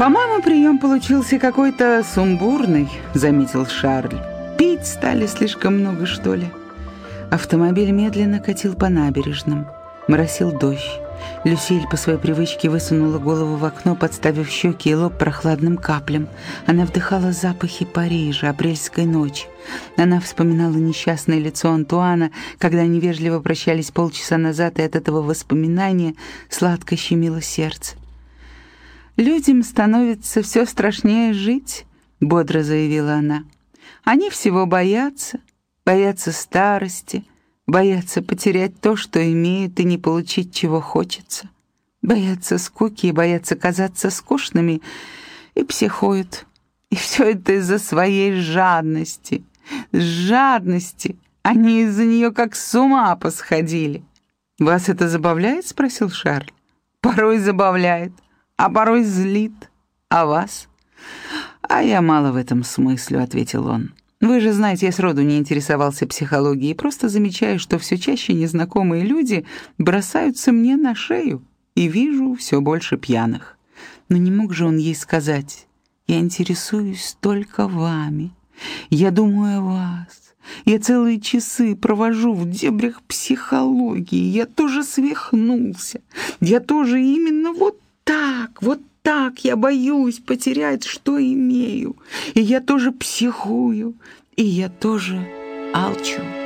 «По-моему, прием получился какой-то сумбурный», — заметил Шарль. «Пить стали слишком много, что ли?» Автомобиль медленно катил по набережным. Моросил дождь. Люсиль по своей привычке высунула голову в окно, подставив щеки и лоб прохладным каплям. Она вдыхала запахи Парижа, апрельской ночи. Она вспоминала несчастное лицо Антуана, когда они вежливо прощались полчаса назад, и от этого воспоминания сладко щемило сердце. «Людям становится все страшнее жить», — бодро заявила она. «Они всего боятся, боятся старости, боятся потерять то, что имеют, и не получить, чего хочется. Боятся скуки и боятся казаться скучными, и психуют. И все это из-за своей жадности. Жадности. Они из-за нее как с ума посходили. «Вас это забавляет?» — спросил Шарль. «Порой забавляет, а порой злит. А вас?» «А я мало в этом смыслю», — ответил он. Вы же знаете, я сроду не интересовался психологией, просто замечаю, что все чаще незнакомые люди бросаются мне на шею, и вижу все больше пьяных. Но не мог же он ей сказать, я интересуюсь только вами, я думаю о вас, я целые часы провожу в дебрях психологии, я тоже свихнулся, я тоже именно вот так, вот так я боюсь потерять, что имею. И я тоже психую, и я тоже алчу.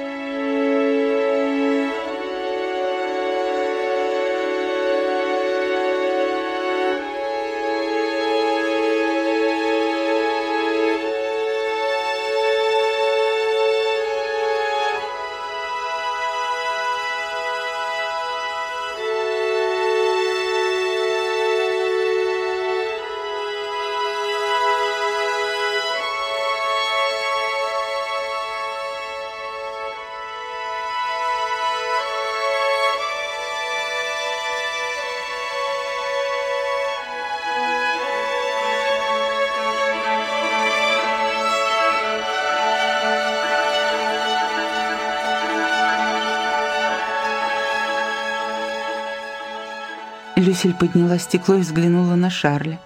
Люсиль подняла стекло и взглянула на Шарля.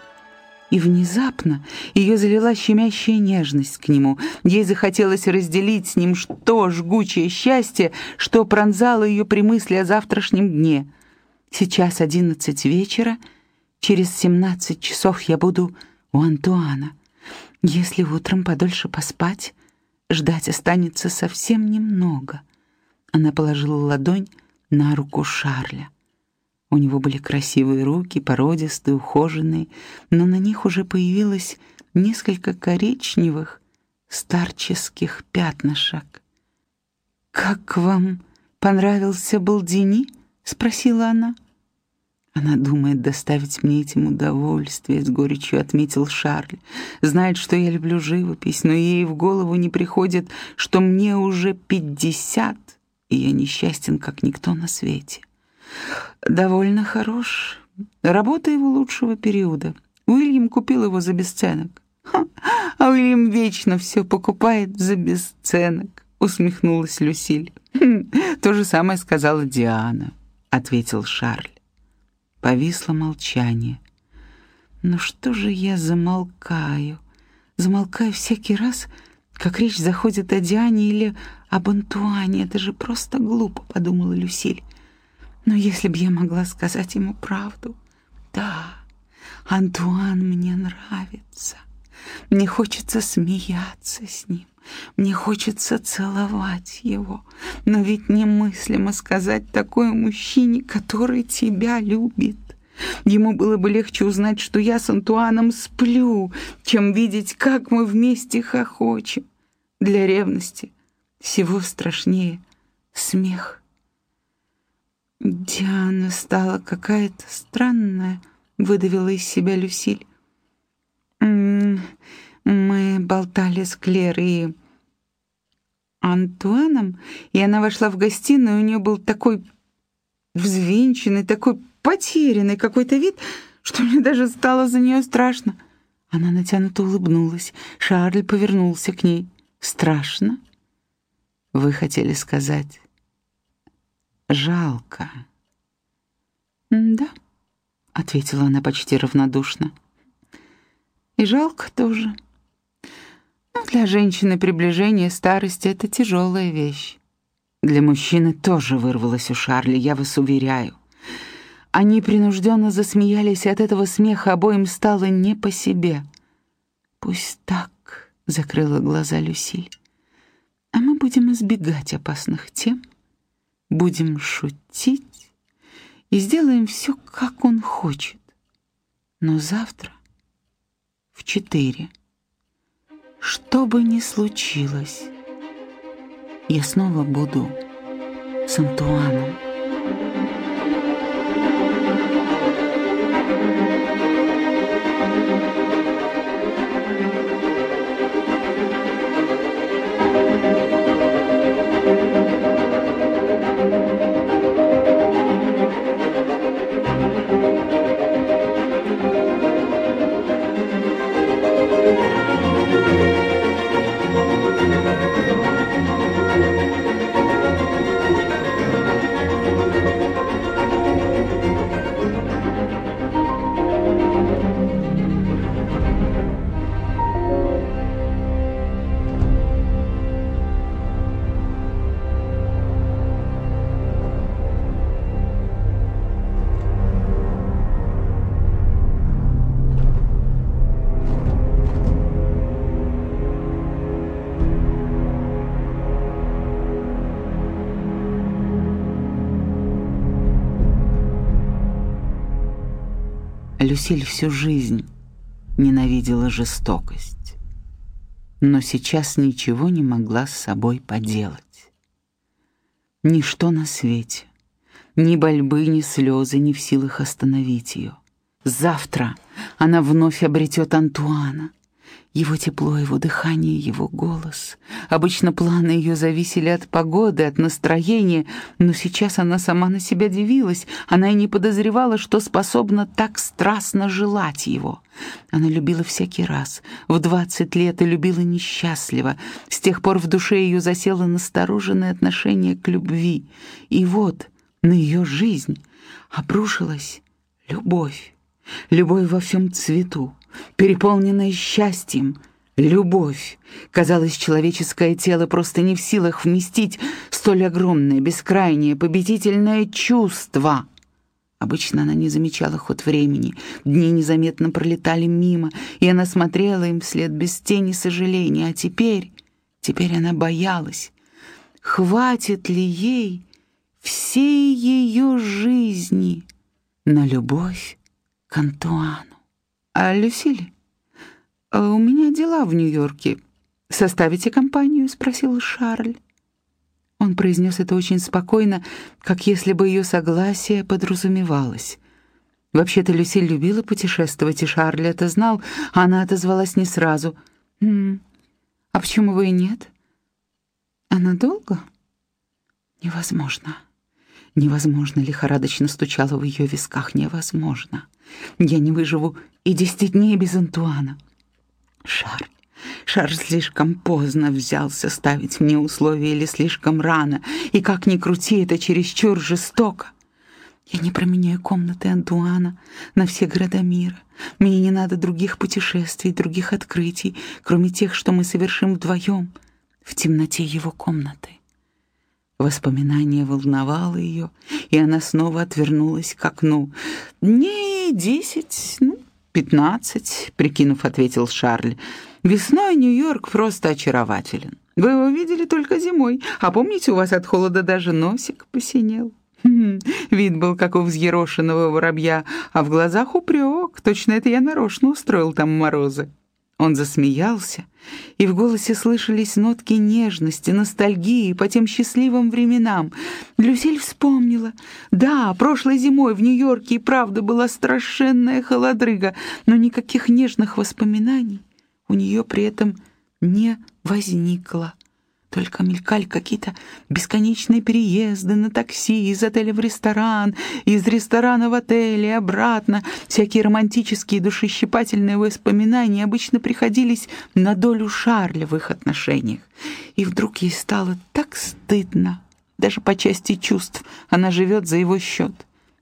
И внезапно ее залила щемящая нежность к нему. Ей захотелось разделить с ним что жгучее счастье, что пронзало ее при мысли о завтрашнем дне. Сейчас одиннадцать вечера, через семнадцать часов я буду у Антуана. Если утром подольше поспать, ждать останется совсем немного. Она положила ладонь на руку Шарля. У него были красивые руки, породистые, ухоженные, но на них уже появилось несколько коричневых старческих пятнышек. «Как вам понравился Балдини?» — спросила она. «Она думает доставить мне этим удовольствие», — с горечью отметил Шарль. «Знает, что я люблю живопись, но ей в голову не приходит, что мне уже пятьдесят, и я несчастен, как никто на свете» довольно хорош. Работа его лучшего периода. Уильям купил его за бесценок. Ха, а Уильям вечно все покупает за бесценок, усмехнулась Люсиль. «Хм, то же самое сказала Диана, ответил Шарль. Повисло молчание. Ну что же я замолкаю? Замолкаю всякий раз, как речь заходит о Диане или об Антуане. Это же просто глупо, подумала Люсиль. Но если бы я могла сказать ему правду, да, Антуан мне нравится. Мне хочется смеяться с ним, мне хочется целовать его. Но ведь немыслимо сказать такое мужчине, который тебя любит. Ему было бы легче узнать, что я с Антуаном сплю, чем видеть, как мы вместе хохочем. Для ревности всего страшнее смех. Диана стала какая-то странная, выдавила из себя Люсиль. Мы болтали с Клер и Антуаном, и она вошла в гостиную, у нее был такой взвинченный, такой потерянный какой-то вид, что мне даже стало за нее страшно. Она натянуто улыбнулась. Шарль повернулся к ней. «Страшно?» «Вы хотели сказать...» жалко». «Да», — ответила она почти равнодушно. И жалко тоже. Но для женщины приближение старости — это тяжелая вещь. Для мужчины тоже вырвалось у Шарли, я вас уверяю. Они принужденно засмеялись, и от этого смеха обоим стало не по себе. «Пусть так», — закрыла глаза Люсиль. «А мы будем избегать опасных тем, будем шутить и сделаем все, как он хочет. Но завтра в четыре, что бы ни случилось, я снова буду с Антуаном». Люсиль всю жизнь ненавидела жестокость, но сейчас ничего не могла с собой поделать. Ничто на свете, ни борьбы, ни слезы не в силах остановить ее. Завтра она вновь обретет Антуана, его тепло, его дыхание, его голос. Обычно планы ее зависели от погоды, от настроения, но сейчас она сама на себя дивилась. Она и не подозревала, что способна так страстно желать его. Она любила всякий раз, в двадцать лет и любила несчастливо. С тех пор в душе ее засело настороженное отношение к любви. И вот на ее жизнь обрушилась любовь. Любовь во всем цвету переполненная счастьем, любовь. Казалось, человеческое тело просто не в силах вместить столь огромное, бескрайнее, победительное чувство. Обычно она не замечала ход времени, дни незаметно пролетали мимо, и она смотрела им вслед без тени сожаления, а теперь, теперь она боялась, хватит ли ей всей ее жизни на любовь к Антуану. «А, Люсиль, у меня дела в Нью-Йорке. Составите компанию?» — спросил Шарль. Он произнес это очень спокойно, как если бы ее согласие подразумевалось. Вообще-то Люсиль любила путешествовать, и Шарль это знал, а она отозвалась не сразу. «М -м, «А почему вы и нет?» «А надолго?» «Невозможно». Невозможно, лихорадочно стучало в ее висках. Невозможно. Я не выживу и десять дней без Антуана. Шарль, Шарль слишком поздно взялся ставить мне условия или слишком рано, и как ни крути, это чересчур жестоко. Я не променяю комнаты Антуана на все города мира. Мне не надо других путешествий, других открытий, кроме тех, что мы совершим вдвоем в темноте его комнаты. Воспоминание волновало ее, и она снова отвернулась к окну. «Не десять, пятнадцать», — прикинув, ответил Шарль. «Весной Нью-Йорк просто очарователен. Вы его видели только зимой, а помните, у вас от холода даже носик посинел?» хм, Вид был, как у взъерошенного воробья, а в глазах упрек. Точно это я нарочно устроил там морозы. Он засмеялся, и в голосе слышались нотки нежности, ностальгии по тем счастливым временам. Люсиль вспомнила. Да, прошлой зимой в Нью-Йорке и правда была страшенная холодрыга, но никаких нежных воспоминаний у нее при этом не возникло. Только мелькали какие-то бесконечные переезды на такси из отеля в ресторан, из ресторана в отель и обратно. Всякие романтические душещипательные воспоминания обычно приходились на долю Шарля в их отношениях. И вдруг ей стало так стыдно. Даже по части чувств она живет за его счет.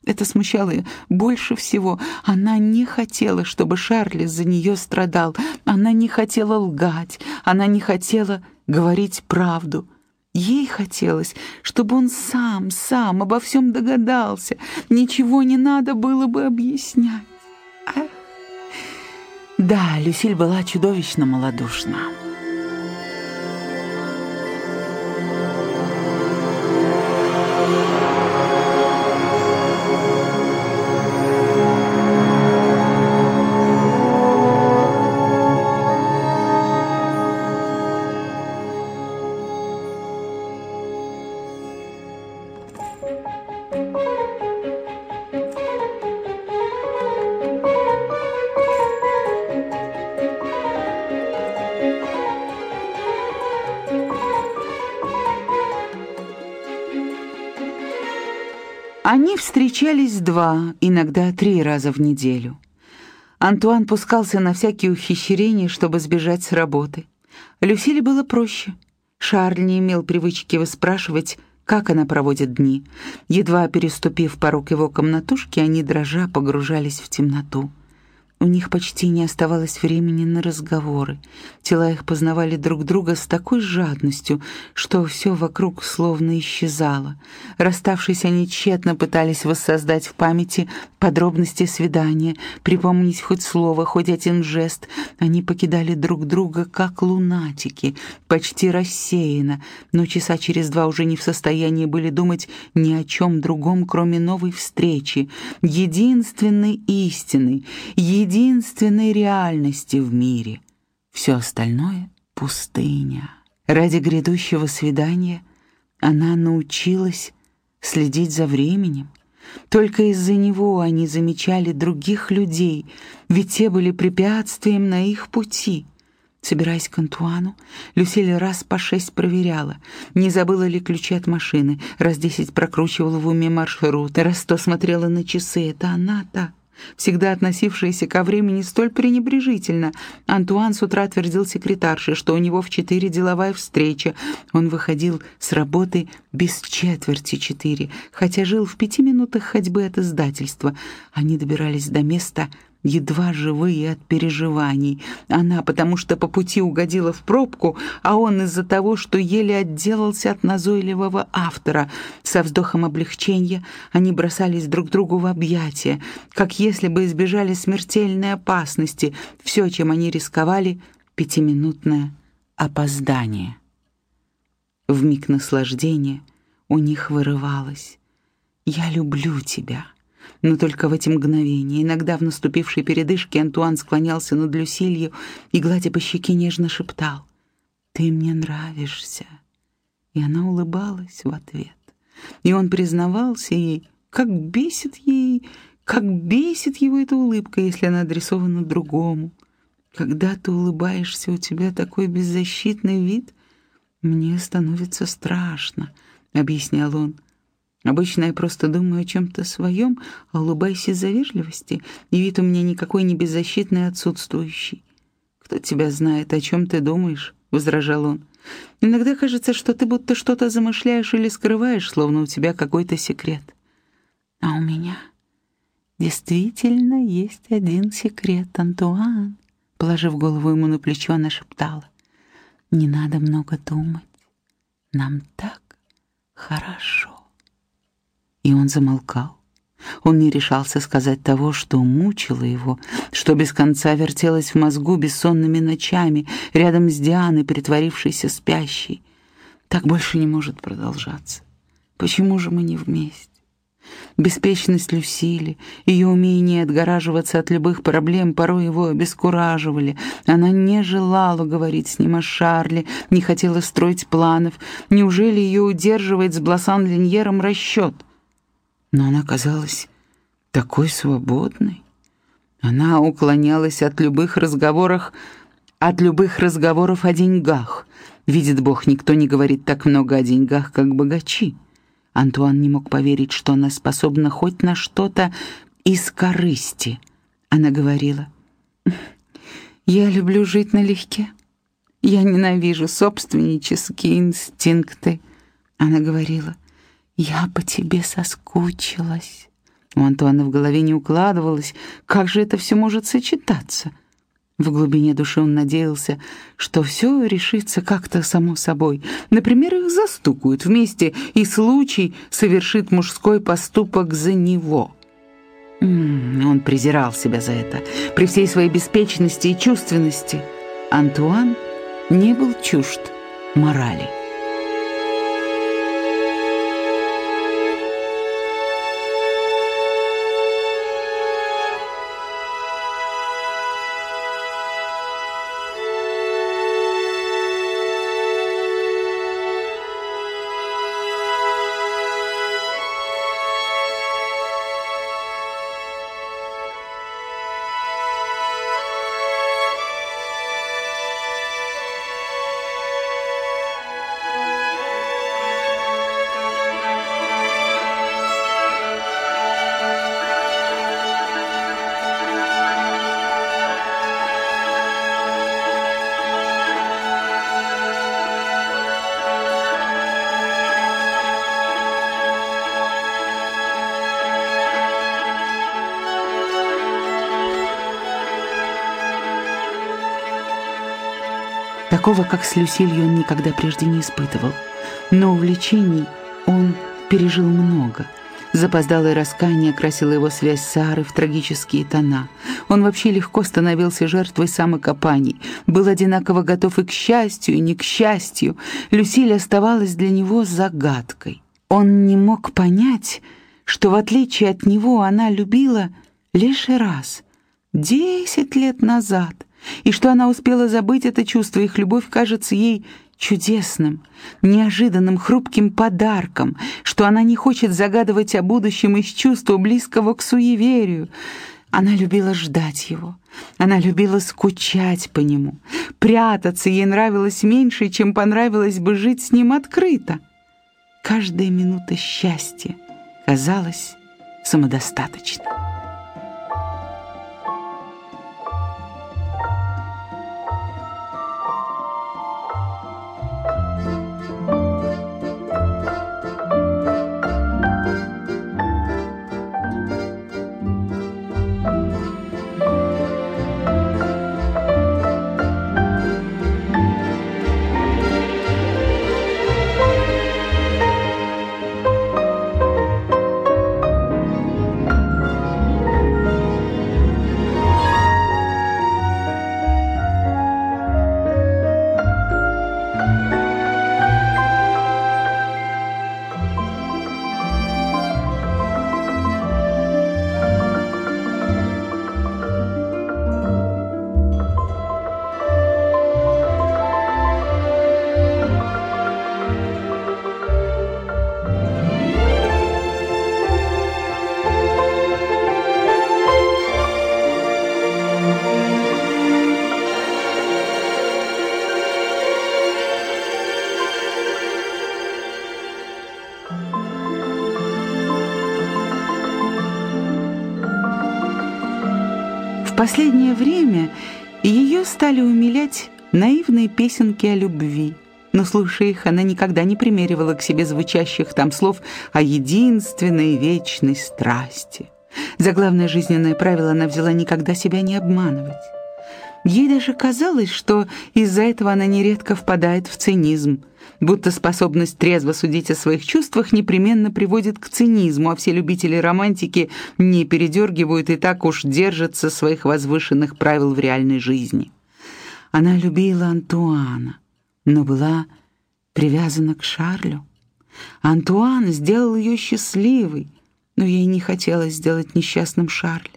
Это смущало ее больше всего. Она не хотела, чтобы Шарль за нее страдал. Она не хотела лгать. Она не хотела говорить правду. Ей хотелось, чтобы он сам, сам обо всем догадался. Ничего не надо было бы объяснять. Эх. Да, Люсиль была чудовищно малодушна. Они встречались два, иногда три раза в неделю. Антуан пускался на всякие ухищрения, чтобы сбежать с работы. Люсиле было проще. Шарль не имел привычки выспрашивать, как она проводит дни. Едва переступив порог его комнатушки, они, дрожа, погружались в темноту. У них почти не оставалось времени на разговоры. Тела их познавали друг друга с такой жадностью, что все вокруг словно исчезало. Расставшись, они тщетно пытались воссоздать в памяти подробности свидания, припомнить хоть слово, хоть один жест. Они покидали друг друга, как лунатики, почти рассеянно, но часа через два уже не в состоянии были думать ни о чем другом, кроме новой встречи, единственной истины, единственной единственной реальности в мире. Все остальное — пустыня. Ради грядущего свидания она научилась следить за временем. Только из-за него они замечали других людей, ведь те были препятствием на их пути. Собираясь к Антуану, Люсиль раз по шесть проверяла, не забыла ли ключи от машины, раз десять прокручивала в уме маршрут, раз сто смотрела на часы. Это она-то всегда относившаяся ко времени столь пренебрежительно. Антуан с утра твердил секретарше, что у него в четыре деловая встреча. Он выходил с работы без четверти четыре, хотя жил в пяти минутах ходьбы от издательства. Они добирались до места едва живые от переживаний. Она, потому что по пути угодила в пробку, а он из-за того, что еле отделался от назойливого автора. Со вздохом облегчения они бросались друг другу в объятия, как если бы избежали смертельной опасности. Все, чем они рисковали — пятиминутное опоздание. В миг наслаждения у них вырывалось «Я люблю тебя». Но только в эти мгновения, иногда в наступившей передышке, Антуан склонялся над Люсилью и, гладя по щеке, нежно шептал «Ты мне нравишься». И она улыбалась в ответ. И он признавался ей, как бесит ей, как бесит его эта улыбка, если она адресована другому. Когда ты улыбаешься, у тебя такой беззащитный вид, мне становится страшно, — объяснял он. Обычно я просто думаю о чем-то своем, а улыбаюсь из-за вежливости, и вид у меня никакой не беззащитный отсутствующий. «Кто тебя знает, о чем ты думаешь?» — возражал он. «Иногда кажется, что ты будто что-то замышляешь или скрываешь, словно у тебя какой-то секрет. А у меня действительно есть один секрет, Антуан», — положив голову ему на плечо, она шептала. «Не надо много думать. Нам так хорошо» и он замолкал. Он не решался сказать того, что мучило его, что без конца вертелось в мозгу бессонными ночами, рядом с Дианой, притворившейся спящей. Так больше не может продолжаться. Почему же мы не вместе? Беспечность Люсили, ее умение отгораживаться от любых проблем порой его обескураживали. Она не желала говорить с ним о Шарле, не хотела строить планов. Неужели ее удерживает с Бласан-Линьером расчет? Но она казалась такой свободной. Она уклонялась от любых разговоров, от любых разговоров о деньгах. Видит Бог, никто не говорит так много о деньгах, как богачи. Антуан не мог поверить, что она способна хоть на что-то из корысти. Она говорила, «Я люблю жить налегке. Я ненавижу собственнические инстинкты». Она говорила, «Я по тебе соскучилась». У Антуана в голове не укладывалось, как же это все может сочетаться. В глубине души он надеялся, что все решится как-то само собой. Например, их застукают вместе, и случай совершит мужской поступок за него. М -м, он презирал себя за это, при всей своей беспечности и чувственности. Антуан не был чужд морали. Такого, как с Люсилью, он никогда прежде не испытывал. Но увлечений он пережил много. Запоздалое раскаяние красило его связь с Сарой в трагические тона. Он вообще легко становился жертвой самокопаний, был одинаково готов и к счастью, и не к счастью. Люсиль оставалась для него загадкой. Он не мог понять, что в отличие от него она любила лишь раз, десять лет назад, и что она успела забыть это чувство, их любовь кажется ей чудесным, неожиданным, хрупким подарком, что она не хочет загадывать о будущем из чувства близкого к суеверию. Она любила ждать его, она любила скучать по нему, прятаться ей нравилось меньше, чем понравилось бы жить с ним открыто. Каждая минута счастья казалась самодостаточной. Последнее время ее стали умилять наивные песенки о любви. Но, слушая их, она никогда не примеривала к себе звучащих там слов о единственной вечной страсти. За главное жизненное правило она взяла никогда себя не обманывать. Ей даже казалось, что из-за этого она нередко впадает в цинизм – будто способность трезво судить о своих чувствах непременно приводит к цинизму, а все любители романтики не передергивают и так уж держатся своих возвышенных правил в реальной жизни. Она любила Антуана, но была привязана к Шарлю. Антуан сделал ее счастливой, но ей не хотелось сделать несчастным Шарль.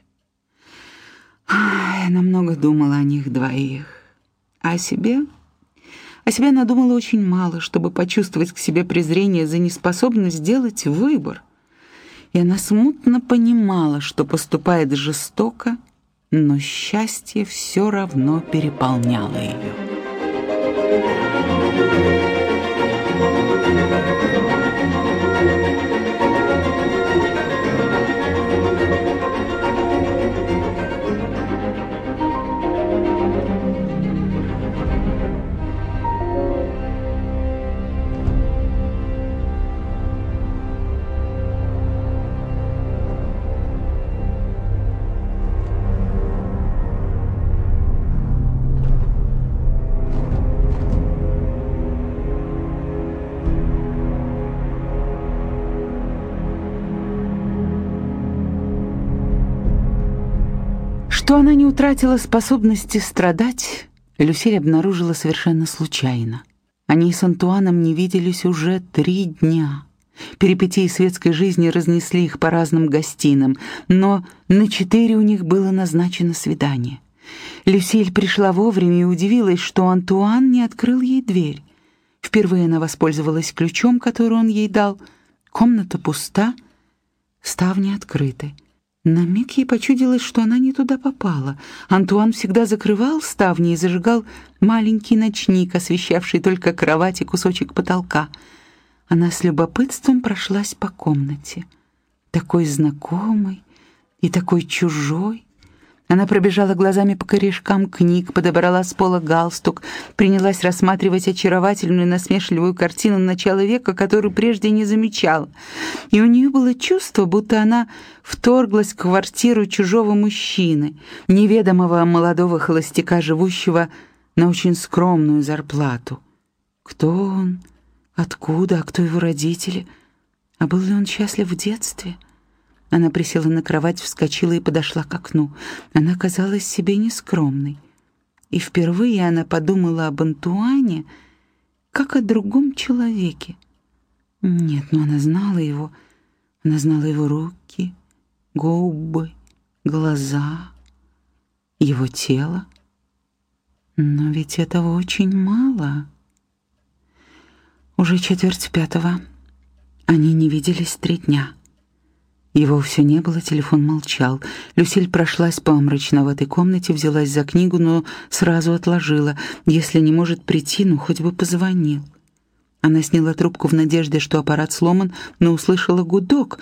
Она много думала о них двоих, а о себе — о себе она думала очень мало, чтобы почувствовать к себе презрение за неспособность сделать выбор. И она смутно понимала, что поступает жестоко, но счастье все равно переполняло ее. Что она не утратила способности страдать, Люсиль обнаружила совершенно случайно. Они с Антуаном не виделись уже три дня. Перипетии светской жизни разнесли их по разным гостиным, но на четыре у них было назначено свидание. Люсиль пришла вовремя и удивилась, что Антуан не открыл ей дверь. Впервые она воспользовалась ключом, который он ей дал. Комната пуста, ставни открыты. На миг ей почудилось, что она не туда попала. Антуан всегда закрывал ставни и зажигал маленький ночник, освещавший только кровать и кусочек потолка. Она с любопытством прошлась по комнате. Такой знакомый и такой чужой. Она пробежала глазами по корешкам книг, подобрала с пола галстук, принялась рассматривать очаровательную насмешливую картину начала века, которую прежде не замечала. И у нее было чувство, будто она вторглась в квартиру чужого мужчины, неведомого молодого холостяка, живущего на очень скромную зарплату. Кто он? Откуда? А кто его родители? А был ли он счастлив в детстве? — она присела на кровать, вскочила и подошла к окну. Она казалась себе нескромной. И впервые она подумала об Антуане, как о другом человеке. Нет, но она знала его. Она знала его руки, губы, глаза, его тело. Но ведь этого очень мало. Уже четверть пятого. Они не виделись три дня. Его все не было, телефон молчал. Люсиль прошлась по мрачноватой комнате, взялась за книгу, но сразу отложила. Если не может прийти, ну хоть бы позвонил. Она сняла трубку в надежде, что аппарат сломан, но услышала гудок.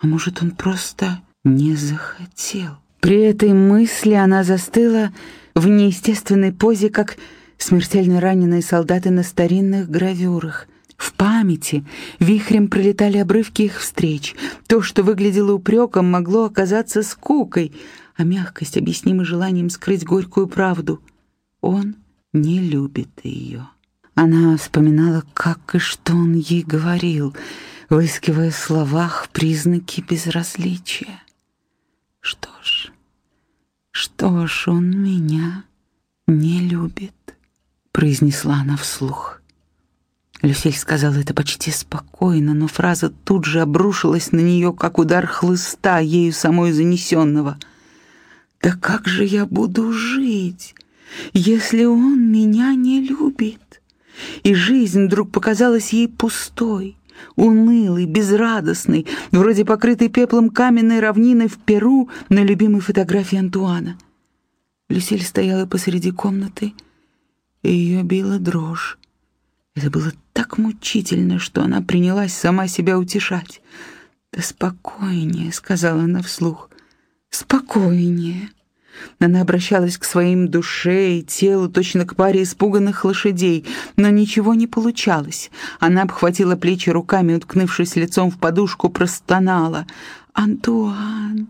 А может, он просто не захотел. При этой мысли она застыла в неестественной позе, как смертельно раненые солдаты на старинных гравюрах — памяти вихрем пролетали обрывки их встреч. То, что выглядело упреком, могло оказаться скукой, а мягкость объяснима желанием скрыть горькую правду. Он не любит ее. Она вспоминала, как и что он ей говорил, выискивая в словах признаки безразличия. Что ж, что ж, он меня не любит, произнесла она вслух. Люсиль сказала это почти спокойно, но фраза тут же обрушилась на нее, как удар хлыста, ею самой занесенного. «Да как же я буду жить, если он меня не любит?» И жизнь вдруг показалась ей пустой, унылой, безрадостной, вроде покрытой пеплом каменной равнины в Перу на любимой фотографии Антуана. Люсиль стояла посреди комнаты, и ее била дрожь. Это было так мучительно, что она принялась сама себя утешать. «Да спокойнее», — сказала она вслух, — «спокойнее». Она обращалась к своим душе и телу, точно к паре испуганных лошадей, но ничего не получалось. Она обхватила плечи руками, уткнувшись лицом в подушку, простонала. «Антуан!»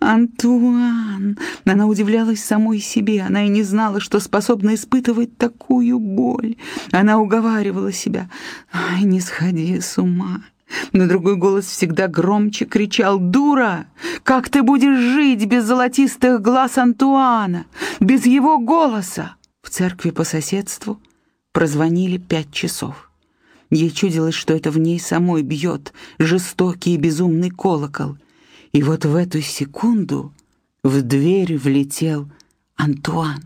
Антуан! Она удивлялась самой себе. Она и не знала, что способна испытывать такую боль. Она уговаривала себя. «Ай, не сходи с ума!» Но другой голос всегда громче кричал «Дура! Как ты будешь жить без золотистых глаз Антуана? Без его голоса?» В церкви по соседству прозвонили пять часов. Ей чудилось, что это в ней самой бьет жестокий и безумный колокол — и вот в эту секунду в дверь влетел Антуан.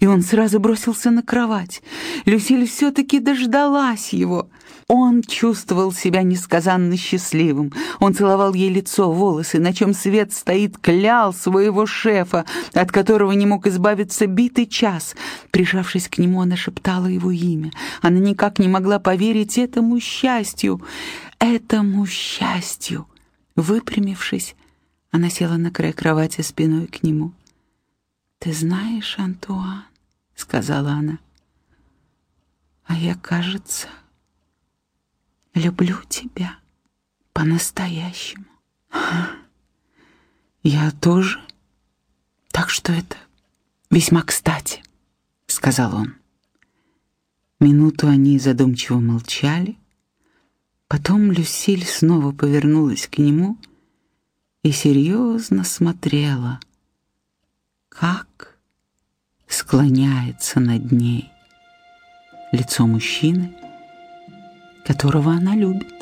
И он сразу бросился на кровать. Люсиль все-таки дождалась его. Он чувствовал себя несказанно счастливым. Он целовал ей лицо, волосы, на чем свет стоит, клял своего шефа, от которого не мог избавиться битый час. Прижавшись к нему, она шептала его имя. Она никак не могла поверить этому счастью, этому счастью. Выпрямившись, она села на край кровати спиной к нему. «Ты знаешь, Антуан», — сказала она, — «а я, кажется, люблю тебя по-настоящему». «Я тоже, так что это весьма кстати», — сказал он. Минуту они задумчиво молчали, Потом Люсиль снова повернулась к нему и серьезно смотрела как склоняется над ней лицо мужчины, которого она любит.